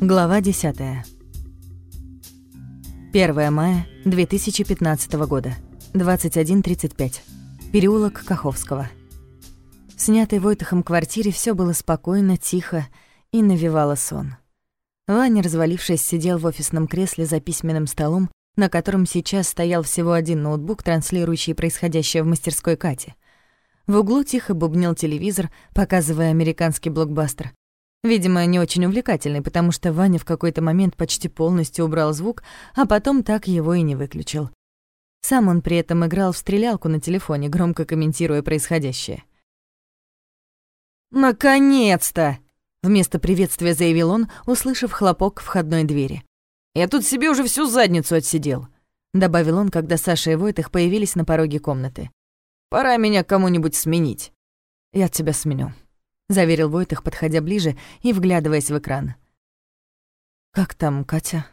Глава 10. 1 мая 2015 года. 21.35. Переулок Каховского. В снятой Войтахом квартире все было спокойно, тихо и навевало сон. Ваня, развалившись, сидел в офисном кресле за письменным столом, на котором сейчас стоял всего один ноутбук, транслирующий происходящее в мастерской Кати. В углу тихо бубнил телевизор, показывая американский блокбастер, Видимо, не очень увлекательный, потому что Ваня в какой-то момент почти полностью убрал звук, а потом так его и не выключил. Сам он при этом играл в стрелялку на телефоне, громко комментируя происходящее. «Наконец-то!» — вместо приветствия заявил он, услышав хлопок входной двери. «Я тут себе уже всю задницу отсидел», — добавил он, когда Саша и Войтых появились на пороге комнаты. «Пора меня кому-нибудь сменить». «Я тебя сменю», — заверил Войтых, подходя ближе и вглядываясь в экран. «Как там Катя?»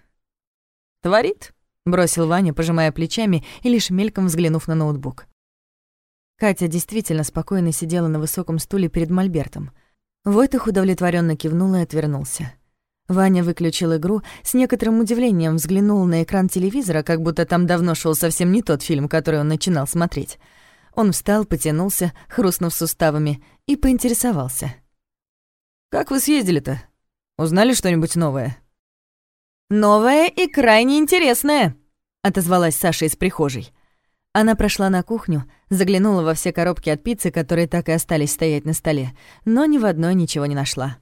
«Творит», — бросил Ваня, пожимая плечами и лишь мельком взглянув на ноутбук. Катя действительно спокойно сидела на высоком стуле перед мольбертом. Войтых удовлетворенно кивнул и отвернулся. Ваня выключил игру, с некоторым удивлением взглянул на экран телевизора, как будто там давно шел совсем не тот фильм, который он начинал смотреть — он встал, потянулся, хрустнув суставами, и поинтересовался. «Как вы съездили-то? Узнали что-нибудь новое?» «Новое и крайне интересное», — отозвалась Саша из прихожей. Она прошла на кухню, заглянула во все коробки от пиццы, которые так и остались стоять на столе, но ни в одной ничего не нашла.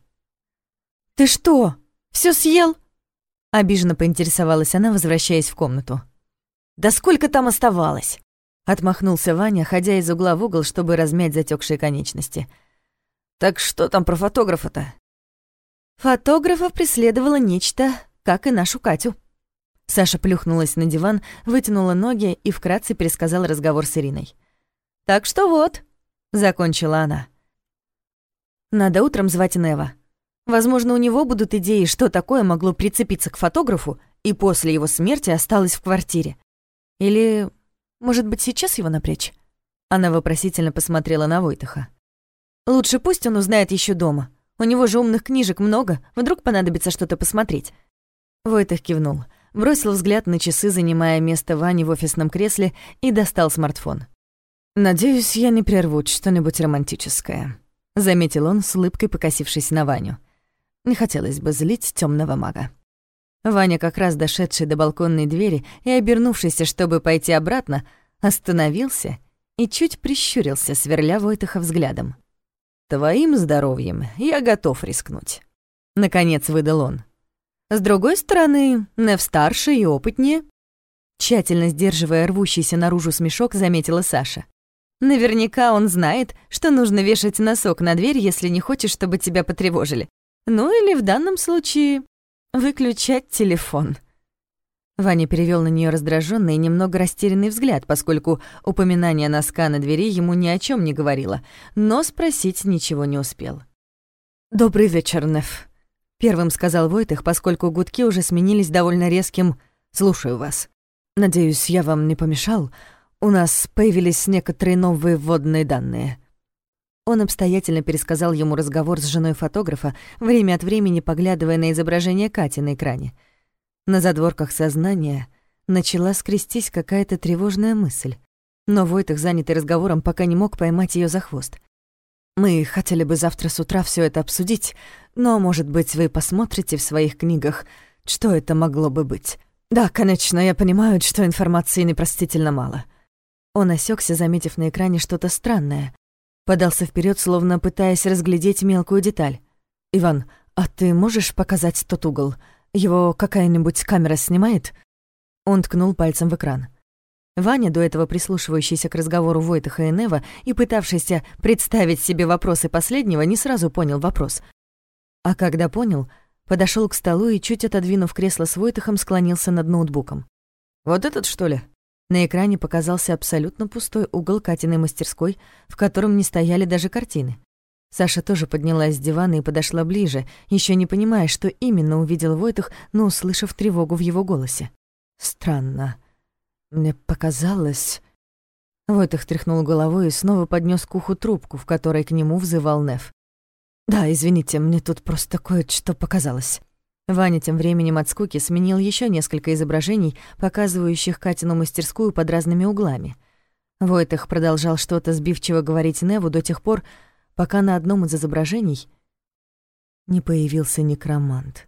«Ты что, все съел?» — обиженно поинтересовалась она, возвращаясь в комнату. «Да сколько там оставалось?» Отмахнулся Ваня, ходя из угла в угол, чтобы размять затекшие конечности. «Так что там про фотографа-то?» Фотографа преследовало нечто, как и нашу Катю. Саша плюхнулась на диван, вытянула ноги и вкратце пересказала разговор с Ириной. «Так что вот», — закончила она. «Надо утром звать Нева. Возможно, у него будут идеи, что такое могло прицепиться к фотографу и после его смерти осталось в квартире. Или может быть, сейчас его напрячь?» Она вопросительно посмотрела на Войтаха. «Лучше пусть он узнает еще дома. У него же умных книжек много, вдруг понадобится что-то посмотреть». Войтах кивнул, бросил взгляд на часы, занимая место Вани в офисном кресле, и достал смартфон. «Надеюсь, я не прерву что-нибудь романтическое», — заметил он с улыбкой, покосившись на Ваню. Не хотелось бы злить темного мага. Ваня, как раз дошедший до балконной двери и обернувшийся, чтобы пойти обратно, остановился и чуть прищурился, сверля Войтаха взглядом. «Твоим здоровьем я готов рискнуть», — наконец выдал он. «С другой стороны, Нев старше и опытнее», тщательно сдерживая рвущийся наружу смешок, заметила Саша. «Наверняка он знает, что нужно вешать носок на дверь, если не хочешь, чтобы тебя потревожили. Ну или в данном случае выключать телефон». Ваня перевел на нее раздраженный и немного растерянный взгляд, поскольку упоминание носка на двери ему ни о чем не говорило, но спросить ничего не успел. «Добрый вечер, Неф», — первым сказал Войтых, поскольку гудки уже сменились довольно резким «слушаю вас». «Надеюсь, я вам не помешал. У нас появились некоторые новые вводные данные». Он обстоятельно пересказал ему разговор с женой фотографа, время от времени поглядывая на изображение Кати на экране. На задворках сознания начала скрестись какая-то тревожная мысль. Но Войтах, занятый разговором, пока не мог поймать ее за хвост. «Мы хотели бы завтра с утра все это обсудить, но, может быть, вы посмотрите в своих книгах, что это могло бы быть. Да, конечно, я понимаю, что информации непростительно мало». Он осекся, заметив на экране что-то странное, Подался вперед, словно пытаясь разглядеть мелкую деталь. «Иван, а ты можешь показать тот угол? Его какая-нибудь камера снимает?» Он ткнул пальцем в экран. Ваня, до этого прислушивающийся к разговору Войтаха и Нева и пытавшийся представить себе вопросы последнего, не сразу понял вопрос. А когда понял, подошел к столу и, чуть отодвинув кресло с Войтахом, склонился над ноутбуком. «Вот этот, что ли?» На экране показался абсолютно пустой угол Катиной мастерской, в котором не стояли даже картины. Саша тоже поднялась с дивана и подошла ближе, еще не понимая, что именно увидел Войтах, но услышав тревогу в его голосе. «Странно. Мне показалось...» Войтах тряхнул головой и снова поднес к уху трубку, в которой к нему взывал Неф. «Да, извините, мне тут просто кое-что показалось». Ваня тем временем от скуки сменил еще несколько изображений, показывающих Катину мастерскую под разными углами. Войтах продолжал что-то сбивчиво говорить Неву до тех пор, пока на одном из изображений не появился некромант.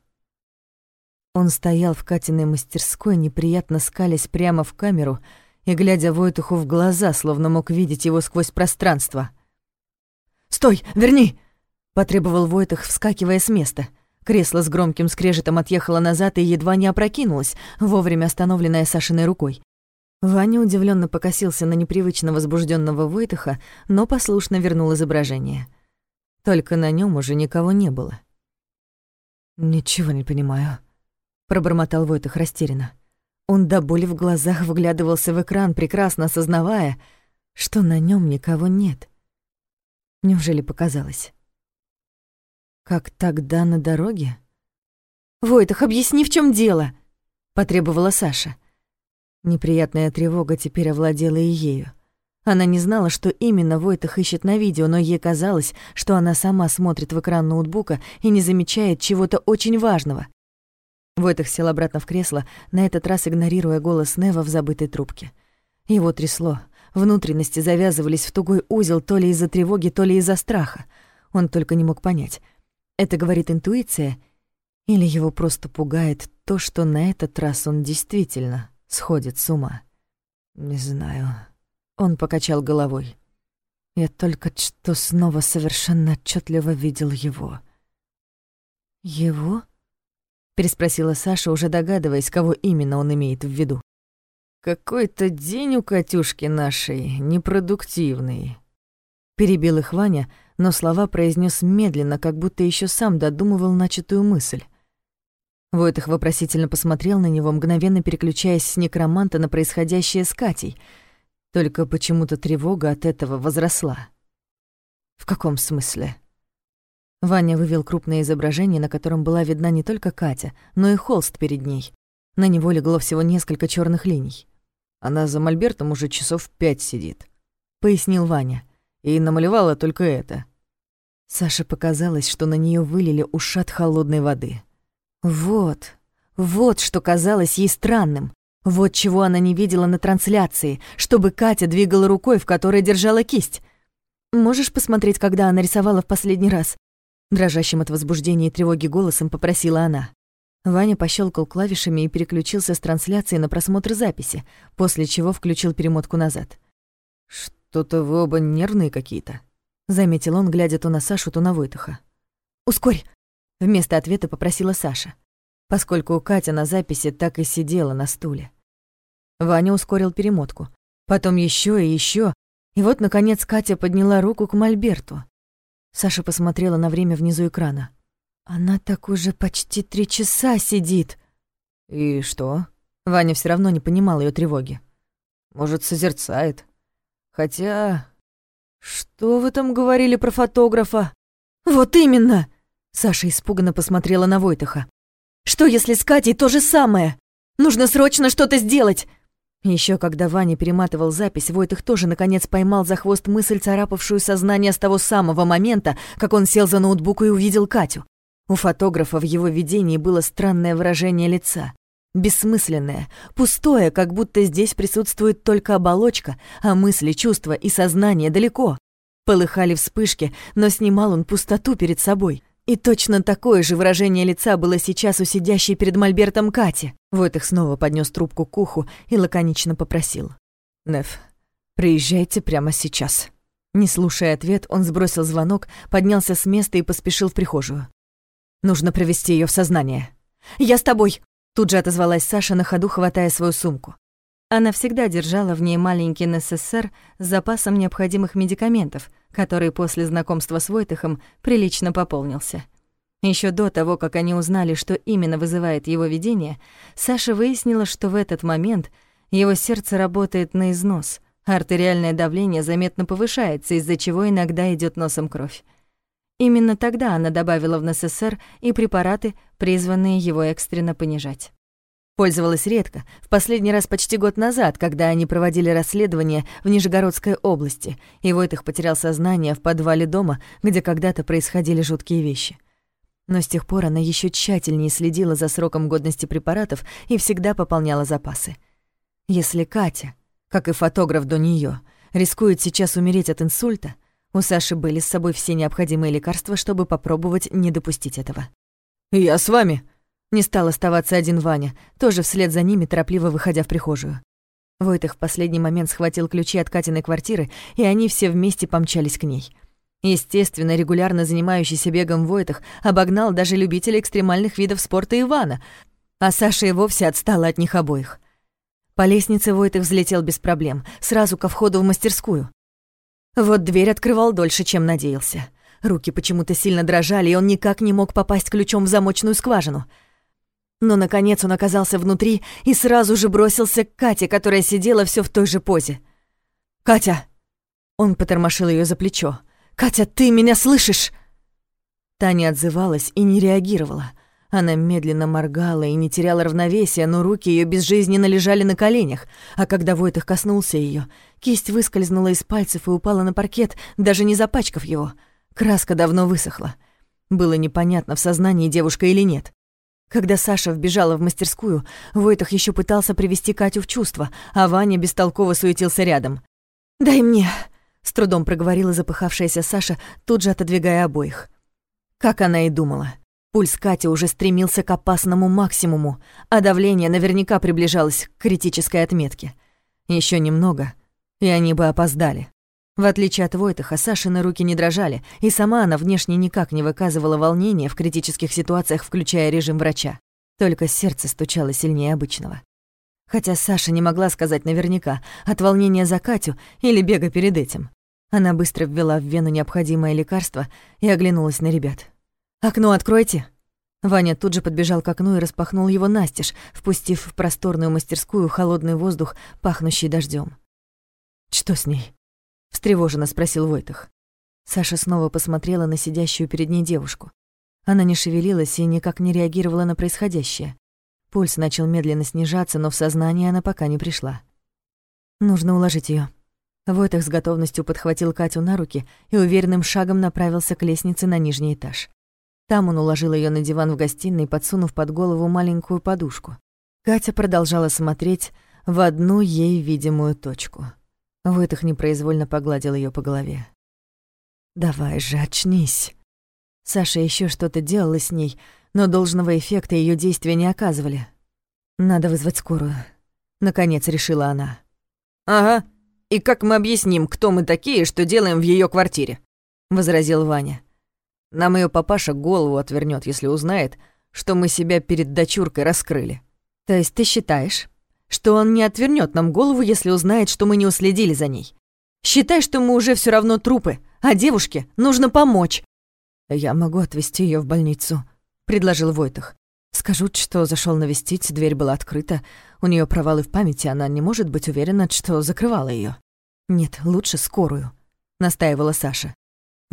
Он стоял в Катиной мастерской, неприятно скалясь прямо в камеру и глядя Войтуху в глаза, словно мог видеть его сквозь пространство. «Стой! Верни!» — потребовал Войтах, вскакивая с места — Кресло с громким скрежетом отъехало назад и едва не опрокинулось, вовремя остановленное Сашиной рукой. Ваня удивленно покосился на непривычно возбужденного Войтаха, но послушно вернул изображение. Только на нем уже никого не было. «Ничего не понимаю», — пробормотал Войтах растерянно. Он до боли в глазах вглядывался в экран, прекрасно осознавая, что на нем никого нет. Неужели показалось? Как тогда на дороге? «Войтах, объясни, в чем дело!» — потребовала Саша. Неприятная тревога теперь овладела и ею. Она не знала, что именно Войтах ищет на видео, но ей казалось, что она сама смотрит в экран ноутбука и не замечает чего-то очень важного. Войтах сел обратно в кресло, на этот раз игнорируя голос Нева в забытой трубке. Его трясло. Внутренности завязывались в тугой узел то ли из-за тревоги, то ли из-за страха. Он только не мог понять, это говорит интуиция? Или его просто пугает то, что на этот раз он действительно сходит с ума? Не знаю. Он покачал головой. Я только что снова совершенно отчетливо видел его. «Его?» — переспросила Саша, уже догадываясь, кого именно он имеет в виду. «Какой-то день у Катюшки нашей непродуктивный», — перебил их Ваня, — но слова произнес медленно, как будто еще сам додумывал начатую мысль. Войтых вопросительно посмотрел на него, мгновенно переключаясь с некроманта на происходящее с Катей. Только почему-то тревога от этого возросла. «В каком смысле?» Ваня вывел крупное изображение, на котором была видна не только Катя, но и холст перед ней. На него легло всего несколько черных линий. «Она за мольбертом уже часов пять сидит», — пояснил Ваня и намалевала только это. Саше показалось, что на нее вылили ушат холодной воды. Вот, вот что казалось ей странным. Вот чего она не видела на трансляции, чтобы Катя двигала рукой, в которой держала кисть. «Можешь посмотреть, когда она рисовала в последний раз?» Дрожащим от возбуждения и тревоги голосом попросила она. Ваня пощелкал клавишами и переключился с трансляции на просмотр записи, после чего включил перемотку назад. «Что-то вы оба нервные какие-то», — заметил он, глядя то на Сашу, то на Войтаха. «Ускорь!» — вместо ответа попросила Саша, поскольку Катя на записи так и сидела на стуле. Ваня ускорил перемотку. Потом еще и еще, и вот, наконец, Катя подняла руку к Мольберту. Саша посмотрела на время внизу экрана. «Она так уже почти три часа сидит». «И что?» Ваня все равно не понимал ее тревоги. «Может, созерцает?» Хотя... Что вы там говорили про фотографа? Вот именно! Саша испуганно посмотрела на Войтаха. Что если с Катей то же самое? Нужно срочно что-то сделать! Еще когда Ваня перематывал запись, Войтых тоже наконец поймал за хвост мысль, царапавшую сознание с того самого момента, как он сел за ноутбук и увидел Катю. У фотографа в его видении было странное выражение лица. Бессмысленное, пустое, как будто здесь присутствует только оболочка, а мысли, чувства и сознание далеко. Полыхали вспышки, но снимал он пустоту перед собой. И точно такое же выражение лица было сейчас у сидящей перед мольбертом Кати. Войтых снова поднес трубку к уху и лаконично попросил. «Неф, приезжайте прямо сейчас». Не слушая ответ, он сбросил звонок, поднялся с места и поспешил в прихожую. «Нужно провести ее в сознание». «Я с тобой!» Тут же отозвалась Саша на ходу, хватая свою сумку. Она всегда держала в ней маленький НССР с запасом необходимых медикаментов, который после знакомства с Войтыхом прилично пополнился. Еще до того, как они узнали, что именно вызывает его видение, Саша выяснила, что в этот момент его сердце работает на износ, артериальное давление заметно повышается, из-за чего иногда идет носом кровь. Именно тогда она добавила в НССР и препараты, призванные его экстренно понижать. Пользовалась редко, в последний раз почти год назад, когда они проводили расследование в Нижегородской области, и Войтых потерял сознание в подвале дома, где когда-то происходили жуткие вещи. Но с тех пор она еще тщательнее следила за сроком годности препаратов и всегда пополняла запасы. Если Катя, как и фотограф до нее, рискует сейчас умереть от инсульта, у Саши были с собой все необходимые лекарства, чтобы попробовать не допустить этого. «Я с вами», не стал оставаться один Ваня, тоже вслед за ними, торопливо выходя в прихожую. Войтых в последний момент схватил ключи от Катиной квартиры, и они все вместе помчались к ней. Естественно, регулярно занимающийся бегом Войтых обогнал даже любителя экстремальных видов спорта Ивана, а Саша и вовсе отстала от них обоих. По лестнице Войтых взлетел без проблем, сразу ко входу в мастерскую. Вот дверь открывал дольше, чем надеялся. Руки почему-то сильно дрожали, и он никак не мог попасть ключом в замочную скважину — но, наконец, он оказался внутри и сразу же бросился к Кате, которая сидела все в той же позе. «Катя!» Он потормошил ее за плечо. «Катя, ты меня слышишь?» Таня отзывалась и не реагировала. Она медленно моргала и не теряла равновесия, но руки ее безжизненно лежали на коленях, а когда Войтых коснулся ее, кисть выскользнула из пальцев и упала на паркет, даже не запачкав его. Краска давно высохла. Было непонятно, в сознании девушка или нет. Когда Саша вбежала в мастерскую, Войтах еще пытался привести Катю в чувство, а Ваня бестолково суетился рядом. «Дай мне!» — с трудом проговорила запыхавшаяся Саша, тут же отодвигая обоих. Как она и думала. Пульс Кати уже стремился к опасному максимуму, а давление наверняка приближалось к критической отметке. Еще немного, и они бы опоздали. В отличие от Войтаха, Сашины руки не дрожали, и сама она внешне никак не выказывала волнения в критических ситуациях, включая режим врача. Только сердце стучало сильнее обычного. Хотя Саша не могла сказать наверняка, от волнения за Катю или бега перед этим. Она быстро ввела в вену необходимое лекарство и оглянулась на ребят. «Окно откройте!» Ваня тут же подбежал к окну и распахнул его настежь, впустив в просторную мастерскую холодный воздух, пахнущий дождем. «Что с ней?» встревоженно спросил Войтах. Саша снова посмотрела на сидящую перед ней девушку. Она не шевелилась и никак не реагировала на происходящее. Пульс начал медленно снижаться, но в сознание она пока не пришла. Нужно уложить ее. Войтах с готовностью подхватил Катю на руки и уверенным шагом направился к лестнице на нижний этаж. Там он уложил ее на диван в гостиной, подсунув под голову маленькую подушку. Катя продолжала смотреть в одну ей видимую точку. Вытох непроизвольно погладил ее по голове. «Давай же, очнись!» Саша еще что-то делала с ней, но должного эффекта ее действия не оказывали. «Надо вызвать скорую», — наконец решила она. «Ага, и как мы объясним, кто мы такие, что делаем в ее квартире?» — возразил Ваня. «Нам ее папаша голову отвернет, если узнает, что мы себя перед дочуркой раскрыли». «То есть ты считаешь, что он не отвернет нам голову, если узнает, что мы не уследили за ней. Считай, что мы уже все равно трупы, а девушке нужно помочь. Я могу отвезти ее в больницу, предложил Войтах. Скажут, что зашел навестить, дверь была открыта, у нее провалы в памяти, она не может быть уверена, что закрывала ее. Нет, лучше скорую, настаивала Саша.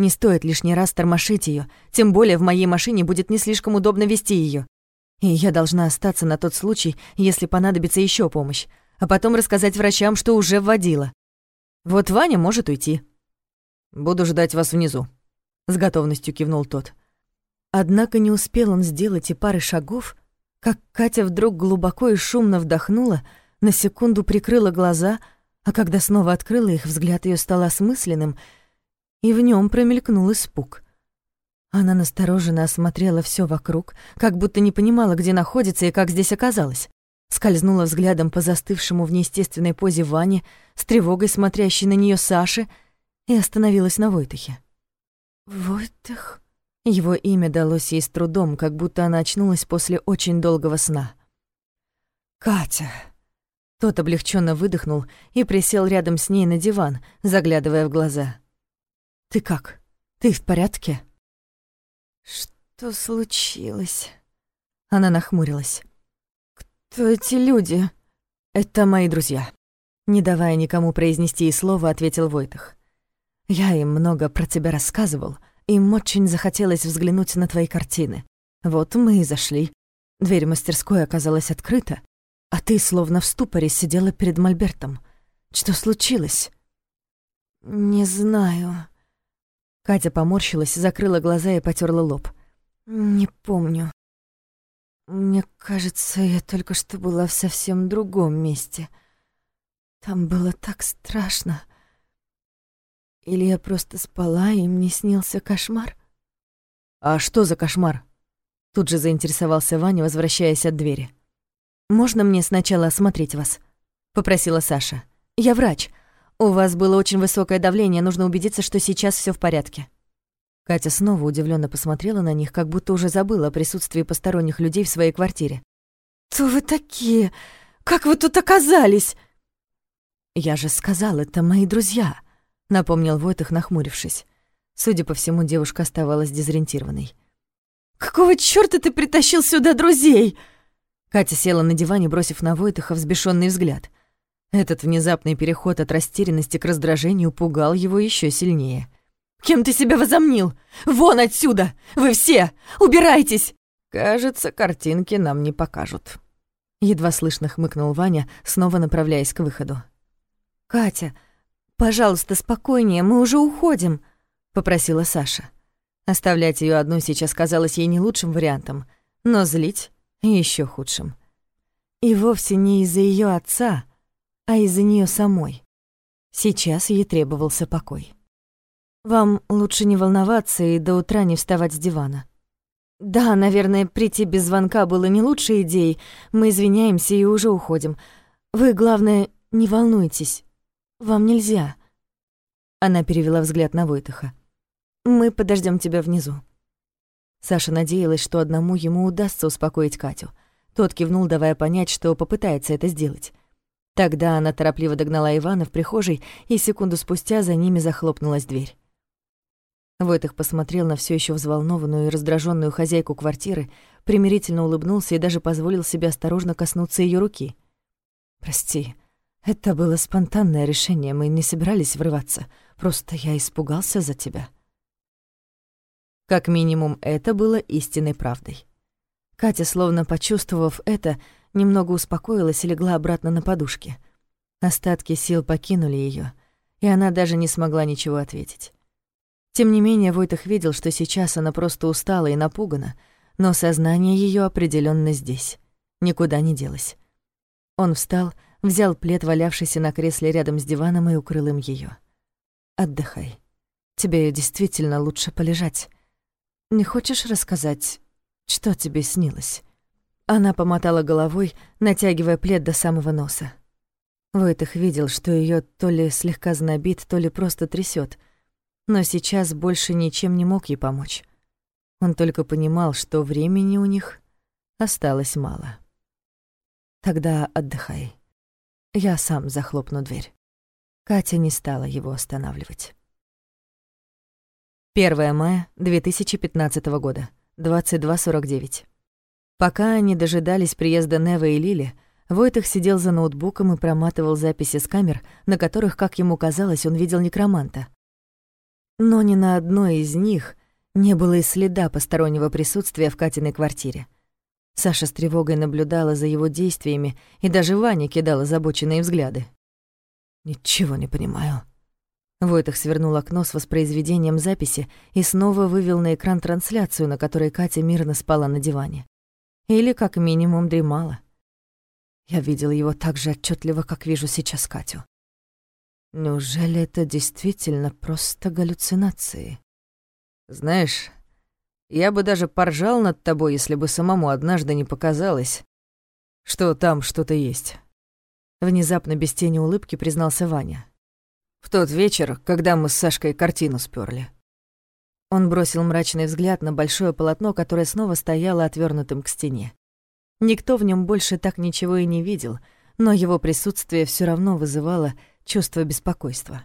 Не стоит лишний раз тормошить ее, тем более в моей машине будет не слишком удобно вести ее. И я должна остаться на тот случай, если понадобится еще помощь, а потом рассказать врачам, что уже вводила. Вот Ваня может уйти. «Буду ждать вас внизу», — с готовностью кивнул тот. Однако не успел он сделать и пары шагов, как Катя вдруг глубоко и шумно вдохнула, на секунду прикрыла глаза, а когда снова открыла их, взгляд ее стал осмысленным, и в нем промелькнул испуг — она настороженно осмотрела все вокруг, как будто не понимала, где находится и как здесь оказалась. Скользнула взглядом по застывшему в неестественной позе Ване, с тревогой смотрящей на нее Саши, и остановилась на Войтахе. «Войтах?» Его имя далось ей с трудом, как будто она очнулась после очень долгого сна. «Катя!» Тот облегченно выдохнул и присел рядом с ней на диван, заглядывая в глаза. «Ты как? Ты в порядке?» «Что случилось?» Она нахмурилась. «Кто эти люди?» «Это мои друзья», — не давая никому произнести и слова, ответил Войтах. «Я им много про тебя рассказывал, им очень захотелось взглянуть на твои картины. Вот мы и зашли. Дверь мастерской оказалась открыта, а ты словно в ступоре сидела перед мольбертом. Что случилось?» «Не знаю», Катя поморщилась, закрыла глаза и потерла лоб. «Не помню. Мне кажется, я только что была в совсем другом месте. Там было так страшно. Или я просто спала, и мне снился кошмар?» «А что за кошмар?» Тут же заинтересовался Ваня, возвращаясь от двери. «Можно мне сначала осмотреть вас?» — попросила Саша. «Я врач. У вас было очень высокое давление, нужно убедиться, что сейчас все в порядке». Катя снова удивленно посмотрела на них, как будто уже забыла о присутствии посторонних людей в своей квартире. «Кто вы такие? Как вы тут оказались?» «Я же сказал, это мои друзья», — напомнил Войтых, нахмурившись. Судя по всему, девушка оставалась дезориентированной. «Какого чёрта ты притащил сюда друзей?» Катя села на диване, бросив на Войтыха взбешённый взгляд. Этот внезапный переход от растерянности к раздражению пугал его ещё сильнее. «Кем ты себя возомнил? Вон отсюда! Вы все! Убирайтесь!» «Кажется, картинки нам не покажут». Едва слышно хмыкнул Ваня, снова направляясь к выходу. «Катя, пожалуйста, спокойнее, мы уже уходим», — попросила Саша. Оставлять ее одну сейчас казалось ей не лучшим вариантом, но злить еще худшим. И вовсе не из-за ее отца, а из-за нее самой. Сейчас ей требовался покой. «Вам лучше не волноваться и до утра не вставать с дивана». «Да, наверное, прийти без звонка было не лучшей идеей. Мы извиняемся и уже уходим. Вы, главное, не волнуйтесь. Вам нельзя». Она перевела взгляд на Войтыха. Мы подождем тебя внизу». Саша надеялась, что одному ему удастся успокоить Катю. Тот кивнул, давая понять, что попытается это сделать. Тогда она торопливо догнала Ивана в прихожей, и секунду спустя за ними захлопнулась дверь. Войтых посмотрел на все еще взволнованную и раздраженную хозяйку квартиры, примирительно улыбнулся и даже позволил себе осторожно коснуться ее руки. «Прости, это было спонтанное решение, мы не собирались врываться, просто я испугался за тебя». Как минимум, это было истинной правдой. Катя, словно почувствовав это, немного успокоилась и легла обратно на подушке. Остатки сил покинули ее, и она даже не смогла ничего ответить. Тем не менее, Войтах видел, что сейчас она просто устала и напугана, но сознание ее определенно здесь, никуда не делось. Он встал, взял плед, валявшийся на кресле рядом с диваном, и укрыл им ее. «Отдыхай. Тебе действительно лучше полежать. Не хочешь рассказать, что тебе снилось?» Она помотала головой, натягивая плед до самого носа. Войтых видел, что ее то ли слегка знобит, то ли просто трясет, но сейчас больше ничем не мог ей помочь. Он только понимал, что времени у них осталось мало. «Тогда отдыхай. Я сам захлопну дверь». Катя не стала его останавливать. 1 мая 2015 года, 22.49. Пока они дожидались приезда Нева и Лили, Войтых сидел за ноутбуком и проматывал записи с камер, на которых, как ему казалось, он видел некроманта. Но ни на одной из них не было и следа постороннего присутствия в Катиной квартире. Саша с тревогой наблюдала за его действиями, и даже Ваня кидал озабоченные взгляды. «Ничего не понимаю», Войтах свернул окно с воспроизведением записи и снова вывел на экран трансляцию, на которой Катя мирно спала на диване. Или, как минимум, дремала. Я видел его так же отчетливо, как вижу сейчас Катю. Неужели это действительно просто галлюцинации? Знаешь, я бы даже поржал над тобой, если бы самому однажды не показалось, что там что-то есть. Внезапно без тени улыбки признался Ваня. В тот вечер, когда мы с Сашкой картину спёрли. Он бросил мрачный взгляд на большое полотно, которое снова стояло отвернутым к стене. Никто в нем больше так ничего и не видел, но его присутствие все равно вызывало чувство беспокойства.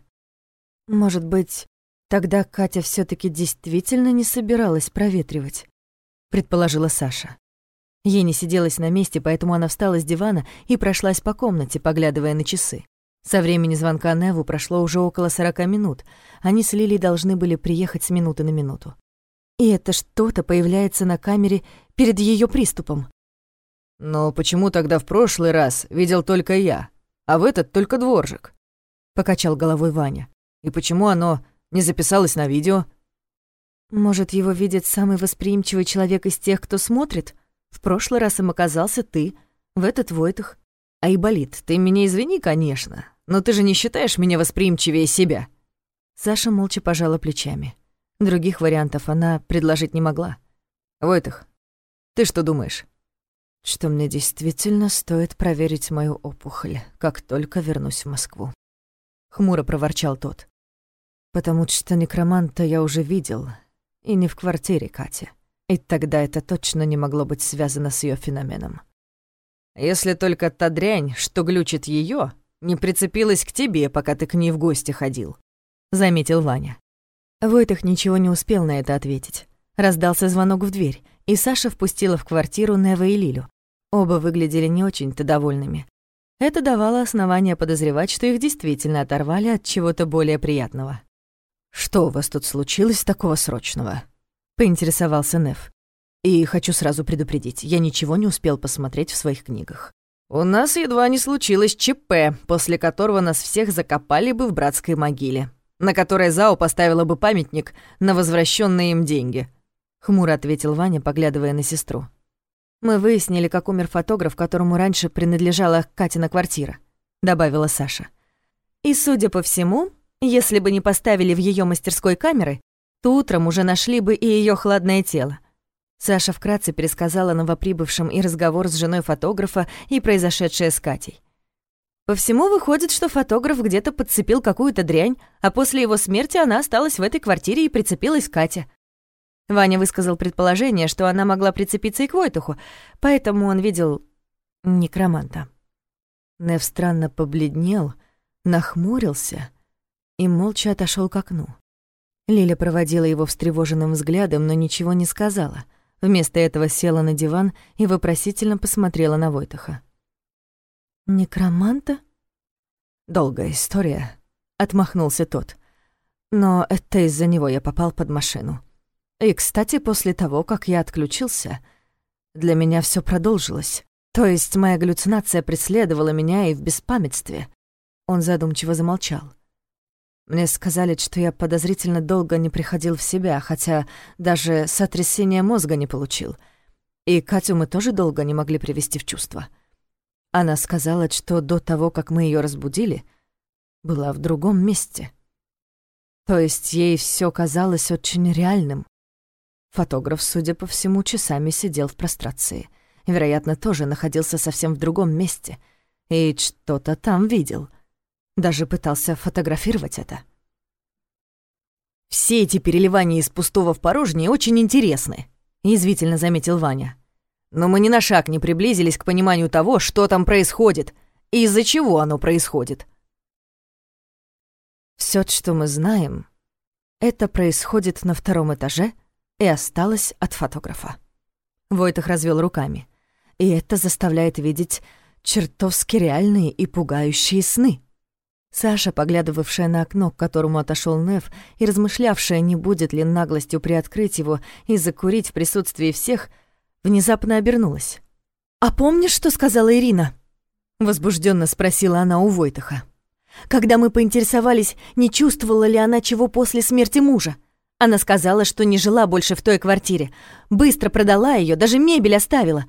Может быть, тогда Катя все таки действительно не собиралась проветривать, предположила Саша. Ей не сиделась на месте, поэтому она встала с дивана и прошлась по комнате, поглядывая на часы. Со времени звонка Неву прошло уже около сорока минут. Они с Лилей должны были приехать с минуты на минуту. И это что-то появляется на камере перед ее приступом. «Но почему тогда в прошлый раз видел только я, а в этот только дворжик?» — покачал головой Ваня. «И почему оно не записалось на видео?» Может, его видит самый восприимчивый человек из тех, кто смотрит? В прошлый раз им оказался ты, в этот Войтах. Айболит, ты меня извини, конечно, но ты же не считаешь меня восприимчивее себя?» Саша молча пожала плечами. Других вариантов она предложить не могла. «Войтах, ты что думаешь?» «Что мне действительно стоит проверить мою опухоль, как только вернусь в Москву». Хмуро проворчал тот. «Потому что некроманта я уже видел, и не в квартире Кати. И тогда это точно не могло быть связано с ее феноменом. Если только та дрянь, что глючит ее, не прицепилась к тебе, пока ты к ней в гости ходил», — заметил Ваня. Войтах ничего не успел на это ответить. Раздался звонок в дверь, и Саша впустила в квартиру Нева и Лилю. Оба выглядели не очень-то довольными. Это давало основания подозревать, что их действительно оторвали от чего-то более приятного. «Что у вас тут случилось такого срочного?» — поинтересовался Нев. «И хочу сразу предупредить, я ничего не успел посмотреть в своих книгах. У нас едва не случилось ЧП, после которого нас всех закопали бы в братской могиле, на которой ЗАО поставила бы памятник на возвращенные им деньги», — хмуро ответил Ваня, поглядывая на сестру. «Мы выяснили, как умер фотограф, которому раньше принадлежала Катина квартира», — добавила Саша. «И, судя по всему, если бы не поставили в ее мастерской камеры, то утром уже нашли бы и ее хладное тело. Саша вкратце пересказала новоприбывшим и разговор с женой фотографа, и произошедшее с Катей. По всему выходит, что фотограф где-то подцепил какую-то дрянь, а после его смерти она осталась в этой квартире и прицепилась к Кате. Ваня высказал предположение, что она могла прицепиться и к Войтуху, поэтому он видел некроманта. Нев странно побледнел, нахмурился и молча отошел к окну. Лиля проводила его встревоженным взглядом, но ничего не сказала. Вместо этого села на диван и вопросительно посмотрела на Войтаха. «Некроманта?» «Долгая история», — отмахнулся тот. «Но это из-за него я попал под машину. И, кстати, после того, как я отключился, для меня все продолжилось. То есть моя галлюцинация преследовала меня и в беспамятстве». Он задумчиво замолчал. Мне сказали, что я подозрительно долго не приходил в себя, хотя даже сотрясение мозга не получил. И Катю мы тоже долго не могли привести в чувство. Она сказала, что до того, как мы ее разбудили, была в другом месте. То есть ей все казалось очень реальным. Фотограф, судя по всему, часами сидел в прострации. Вероятно, тоже находился совсем в другом месте и что-то там видел — даже пытался фотографировать это. «Все эти переливания из пустого в порожнее очень интересны», — язвительно заметил Ваня. «Но мы ни на шаг не приблизились к пониманию того, что там происходит и из-за чего оно происходит». Все, что мы знаем, это происходит на втором этаже и осталось от фотографа». Войтах развел руками. «И это заставляет видеть чертовски реальные и пугающие сны». Саша, поглядывавшая на окно, к которому отошел Нев, и размышлявшая, не будет ли наглостью приоткрыть его и закурить в присутствии всех, внезапно обернулась. «А помнишь, что сказала Ирина?» — возбужденно спросила она у Войтаха. «Когда мы поинтересовались, не чувствовала ли она чего после смерти мужа. Она сказала, что не жила больше в той квартире. Быстро продала ее, даже мебель оставила.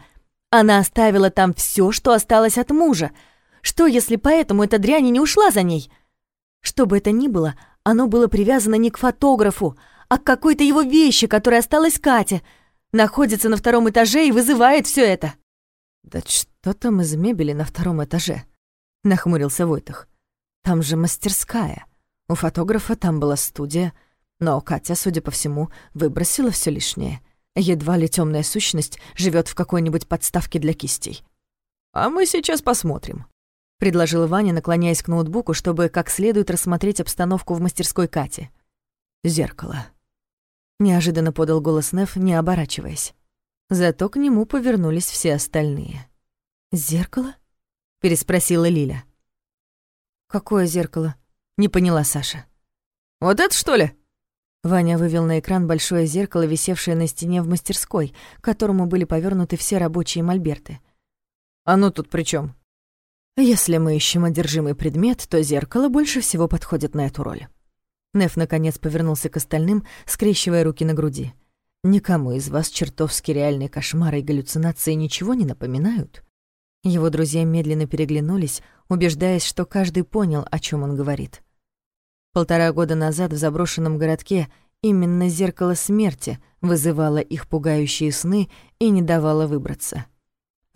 Она оставила там все, что осталось от мужа — что, если поэтому эта дрянь не ушла за ней? Что бы это ни было, оно было привязано не к фотографу, а к какой-то его вещи, которая осталась Кате, находится на втором этаже и вызывает все это. «Да что там из мебели на втором этаже?» — нахмурился Войтах. «Там же мастерская. У фотографа там была студия, но Катя, судя по всему, выбросила все лишнее. Едва ли темная сущность живет в какой-нибудь подставке для кистей. А мы сейчас посмотрим. — предложил Ваня, наклоняясь к ноутбуку, чтобы как следует рассмотреть обстановку в мастерской Кати. «Зеркало». Неожиданно подал голос Неф, не оборачиваясь. Зато к нему повернулись все остальные. «Зеркало?» — переспросила Лиля. «Какое зеркало?» — не поняла Саша. «Вот это, что ли?» Ваня вывел на экран большое зеркало, висевшее на стене в мастерской, к которому были повернуты все рабочие мольберты. «А ну тут при чем? Если мы ищем одержимый предмет, то зеркало больше всего подходит на эту роль. Неф наконец повернулся к остальным, скрещивая руки на груди. «Никому из вас чертовски реальные кошмары и галлюцинации ничего не напоминают?» Его друзья медленно переглянулись, убеждаясь, что каждый понял, о чем он говорит. Полтора года назад в заброшенном городке именно зеркало смерти вызывало их пугающие сны и не давало выбраться.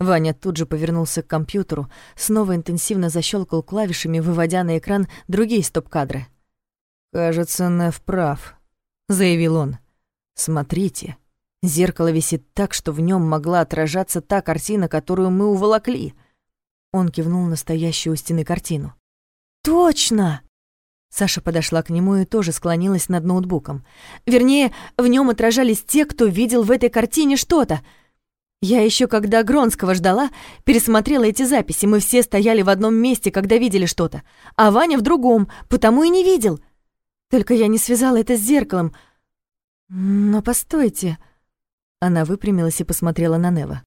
Ваня тут же повернулся к компьютеру, снова интенсивно защелкал клавишами, выводя на экран другие стоп-кадры. «Кажется, Нев прав», — заявил он. «Смотрите, зеркало висит так, что в нем могла отражаться та картина, которую мы уволокли». Он кивнул на стоящую у стены картину. «Точно!» Саша подошла к нему и тоже склонилась над ноутбуком. Вернее, в нем отражались те, кто видел в этой картине что-то — я еще когда Гронского ждала, пересмотрела эти записи. Мы все стояли в одном месте, когда видели что-то, а Ваня в другом, потому и не видел. Только я не связала это с зеркалом. Но постойте. Она выпрямилась и посмотрела на Нева.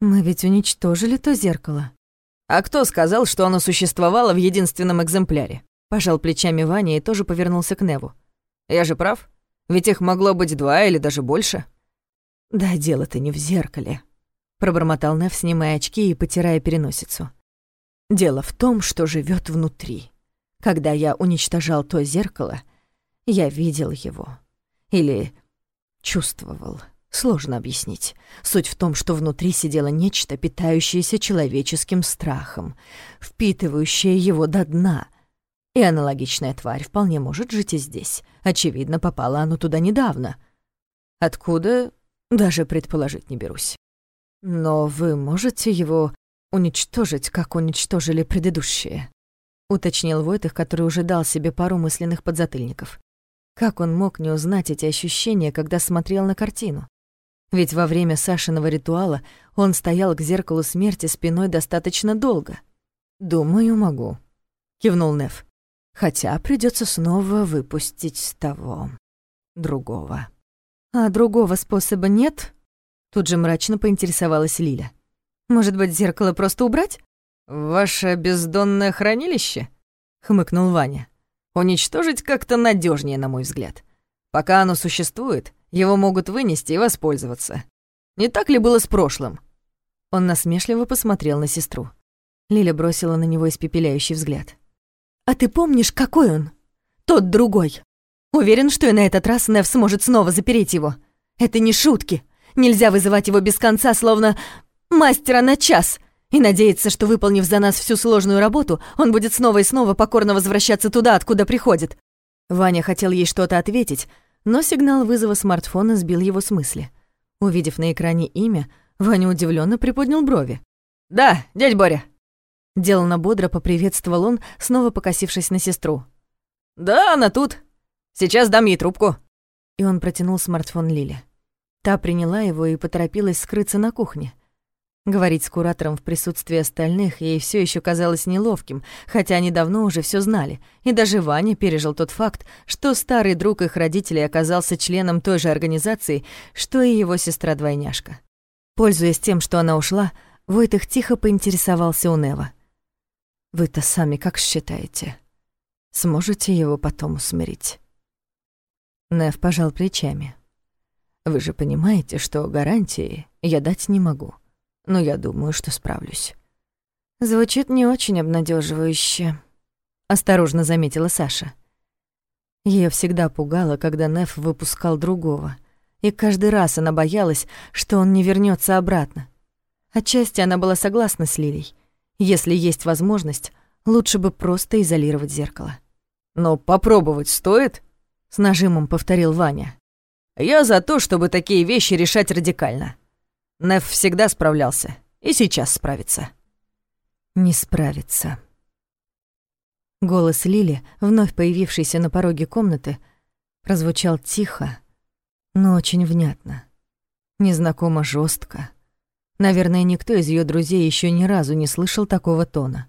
Мы ведь уничтожили то зеркало. А кто сказал, что оно существовало в единственном экземпляре? Пожал плечами Ваня и тоже повернулся к Неву. Я же прав? Ведь их могло быть два или даже больше. «Да дело-то не в зеркале», — пробормотал Нев, снимая очки и потирая переносицу. «Дело в том, что живет внутри. Когда я уничтожал то зеркало, я видел его. Или чувствовал. Сложно объяснить. Суть в том, что внутри сидело нечто, питающееся человеческим страхом, впитывающее его до дна. И аналогичная тварь вполне может жить и здесь. Очевидно, попало оно туда недавно. Откуда даже предположить не берусь. Но вы можете его уничтожить, как уничтожили предыдущие?» Уточнил Войтых, который уже дал себе пару мысленных подзатыльников. Как он мог не узнать эти ощущения, когда смотрел на картину? Ведь во время Сашиного ритуала он стоял к зеркалу смерти спиной достаточно долго. «Думаю, могу», — кивнул Нев. «Хотя придется снова выпустить того, другого». «А другого способа нет?» Тут же мрачно поинтересовалась Лиля. «Может быть, зеркало просто убрать?» «Ваше бездонное хранилище?» — хмыкнул Ваня. «Уничтожить как-то надежнее, на мой взгляд. Пока оно существует, его могут вынести и воспользоваться. Не так ли было с прошлым?» Он насмешливо посмотрел на сестру. Лиля бросила на него испепеляющий взгляд. «А ты помнишь, какой он? Тот другой!» Уверен, что и на этот раз Нев сможет снова запереть его. Это не шутки. Нельзя вызывать его без конца, словно мастера на час, и надеяться, что, выполнив за нас всю сложную работу, он будет снова и снова покорно возвращаться туда, откуда приходит. Ваня хотел ей что-то ответить, но сигнал вызова смартфона сбил его с мысли. Увидев на экране имя, Ваня удивленно приподнял брови. «Да, дядь Боря!» Деланно бодро поприветствовал он, снова покосившись на сестру. «Да, она тут. Сейчас дам ей трубку». И он протянул смартфон Лиле. Та приняла его и поторопилась скрыться на кухне. Говорить с куратором в присутствии остальных ей все еще казалось неловким, хотя они давно уже все знали, и даже Ваня пережил тот факт, что старый друг их родителей оказался членом той же организации, что и его сестра-двойняшка. Пользуясь тем, что она ушла, Войтых тихо поинтересовался у Нева. «Вы-то сами как считаете? Сможете его потом усмирить?» Нев пожал плечами. «Вы же понимаете, что гарантии я дать не могу, но я думаю, что справлюсь». «Звучит не очень обнадеживающе», — осторожно заметила Саша. Ее всегда пугало, когда Нев выпускал другого, и каждый раз она боялась, что он не вернется обратно. Отчасти она была согласна с Лилей. Если есть возможность, лучше бы просто изолировать зеркало. «Но попробовать стоит?» С нажимом повторил Ваня. Я за то, чтобы такие вещи решать радикально. Неф всегда справлялся и сейчас справится. Не справится. Голос Лили, вновь появившийся на пороге комнаты, прозвучал тихо, но очень внятно. Незнакомо жестко. Наверное, никто из ее друзей еще ни разу не слышал такого тона.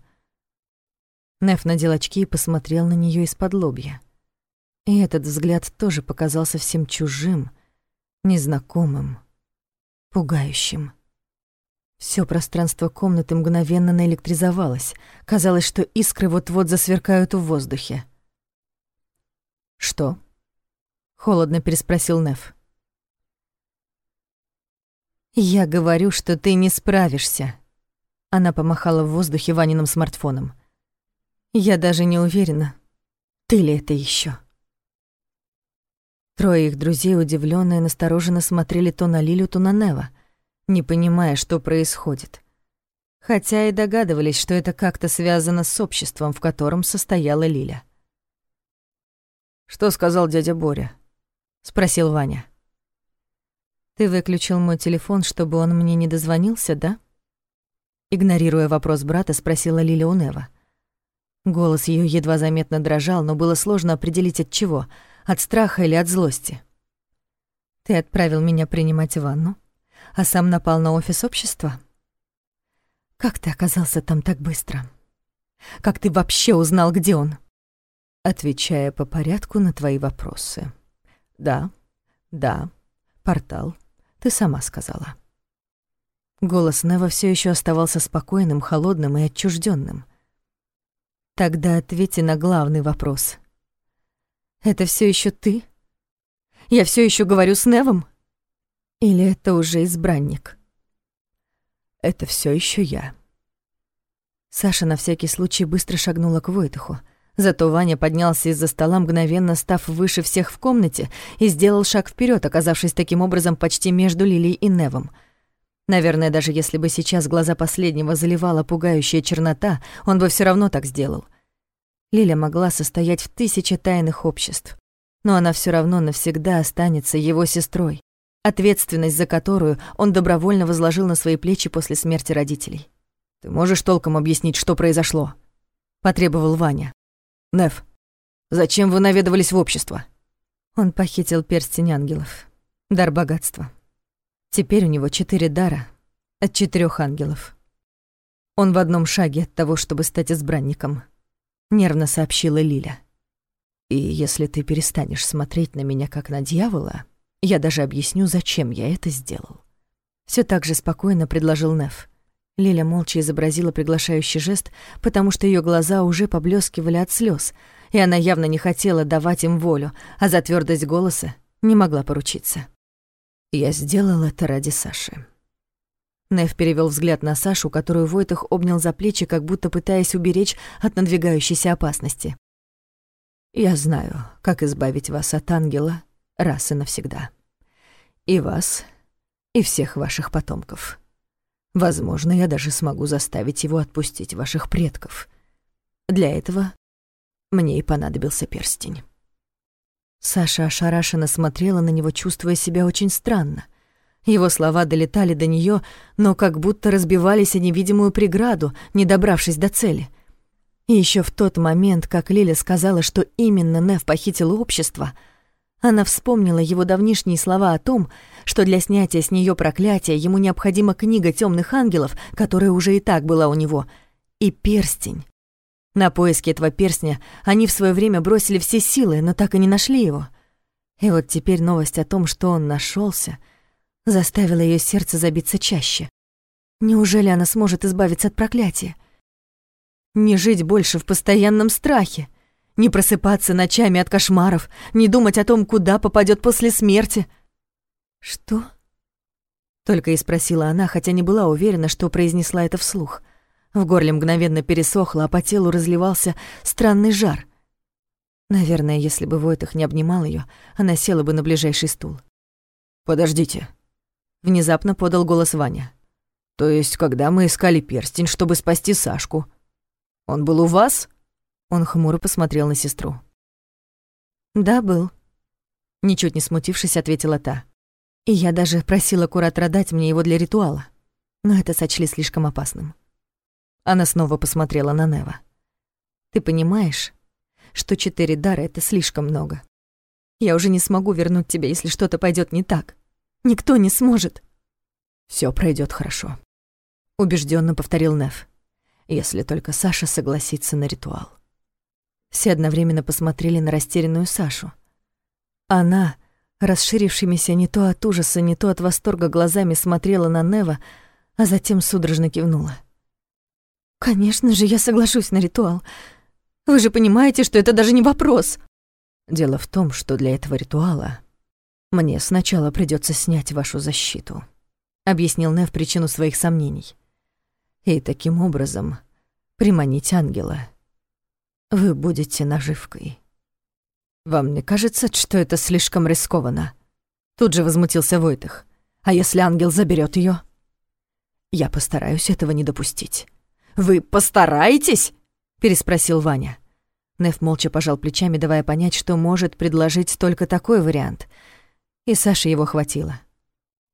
Неф надел очки и посмотрел на нее из-под лобья. И этот взгляд тоже показался всем чужим, незнакомым, пугающим. Всё пространство комнаты мгновенно наэлектризовалось. Казалось, что искры вот-вот засверкают в воздухе. «Что?» — холодно переспросил Неф. «Я говорю, что ты не справишься». Она помахала в воздухе Ваниным смартфоном. «Я даже не уверена, ты ли это еще? Трое их друзей, удивлённо и настороженно смотрели то на Лилю, то на Нева, не понимая, что происходит. Хотя и догадывались, что это как-то связано с обществом, в котором состояла Лиля. «Что сказал дядя Боря?» — спросил Ваня. «Ты выключил мой телефон, чтобы он мне не дозвонился, да?» Игнорируя вопрос брата, спросила Лиля у Нева. Голос ее едва заметно дрожал, но было сложно определить от чего — от страха или от злости. «Ты отправил меня принимать ванну, а сам напал на офис общества? Как ты оказался там так быстро? Как ты вообще узнал, где он?» Отвечая по порядку на твои вопросы. «Да, да, портал, ты сама сказала». Голос Нева все еще оставался спокойным, холодным и отчужденным. Тогда ответьте на главный вопрос. Это все еще ты? Я все еще говорю с Невом? Или это уже избранник? Это все еще я. Саша на всякий случай быстро шагнула к Войтуху. Зато Ваня поднялся из-за стола, мгновенно став выше всех в комнате, и сделал шаг вперед, оказавшись таким образом почти между Лилией и Невом — Наверное, даже если бы сейчас глаза последнего заливала пугающая чернота, он бы все равно так сделал. Лиля могла состоять в тысяче тайных обществ, но она все равно навсегда останется его сестрой, ответственность за которую он добровольно возложил на свои плечи после смерти родителей. «Ты можешь толком объяснить, что произошло?» — потребовал Ваня. «Неф, зачем вы наведывались в общество?» Он похитил перстень ангелов. Дар богатства. Теперь у него четыре дара от четырех ангелов. Он в одном шаге от того, чтобы стать избранником, нервно сообщила Лиля. И если ты перестанешь смотреть на меня как на дьявола, я даже объясню, зачем я это сделал. Все так же спокойно предложил Неф. Лиля молча изобразила приглашающий жест, потому что ее глаза уже поблескивали от слез, и она явно не хотела давать им волю, а за твердость голоса не могла поручиться. Я сделал это ради Саши. Нев перевел взгляд на Сашу, которую Войтах обнял за плечи, как будто пытаясь уберечь от надвигающейся опасности. «Я знаю, как избавить вас от ангела раз и навсегда. И вас, и всех ваших потомков. Возможно, я даже смогу заставить его отпустить ваших предков. Для этого мне и понадобился перстень». Саша ошарашенно смотрела на него, чувствуя себя очень странно. Его слова долетали до нее, но как будто разбивались о невидимую преграду, не добравшись до цели. И еще в тот момент, как Лиля сказала, что именно Нев похитил общество, она вспомнила его давнишние слова о том, что для снятия с нее проклятия ему необходима книга темных ангелов, которая уже и так была у него, и перстень. На поиски этого перстня они в свое время бросили все силы, но так и не нашли его. И вот теперь новость о том, что он нашелся, заставила ее сердце забиться чаще. Неужели она сможет избавиться от проклятия? Не жить больше в постоянном страхе, не просыпаться ночами от кошмаров, не думать о том, куда попадет после смерти. «Что?» Только и спросила она, хотя не была уверена, что произнесла это вслух — в горле мгновенно пересохло, а по телу разливался странный жар. Наверное, если бы Войтах не обнимал ее, она села бы на ближайший стул. «Подождите», — внезапно подал голос Ваня. «То есть, когда мы искали перстень, чтобы спасти Сашку, он был у вас?» Он хмуро посмотрел на сестру. «Да, был», — ничуть не смутившись, ответила та. «И я даже просила куратора дать мне его для ритуала, но это сочли слишком опасным». Она снова посмотрела на Нева. «Ты понимаешь, что четыре дара — это слишком много. Я уже не смогу вернуть тебя, если что-то пойдет не так. Никто не сможет». Все пройдет хорошо», — убежденно повторил Нев. «Если только Саша согласится на ритуал». Все одновременно посмотрели на растерянную Сашу. Она, расширившимися не то от ужаса, не то от восторга глазами смотрела на Нева, а затем судорожно кивнула. «Конечно же, я соглашусь на ритуал. Вы же понимаете, что это даже не вопрос». Дело в том, что для этого ритуала мне сначала придется снять вашу защиту, объяснил Нев причину своих сомнений. И таким образом приманить ангела. Вы будете наживкой. Вам не кажется, что это слишком рискованно? Тут же возмутился Войтых. А если ангел заберет ее? Я постараюсь этого не допустить. Вы постараетесь? переспросил Ваня. Неф молча пожал плечами, давая понять, что может предложить только такой вариант. И Саше его хватило.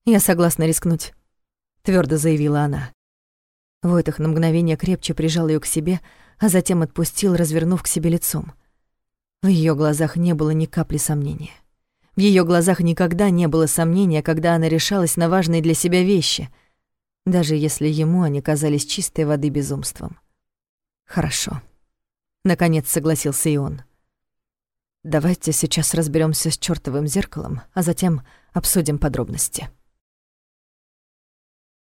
«Я согласна рискнуть», — твердо заявила она. Войтах на мгновение крепче прижал ее к себе, а затем отпустил, развернув к себе лицом. В ее глазах не было ни капли сомнения. В ее глазах никогда не было сомнения, когда она решалась на важные для себя вещи, даже если ему они казались чистой воды безумством. «Хорошо», Наконец согласился и он. Давайте сейчас разберемся с чёртовым зеркалом, а затем обсудим подробности.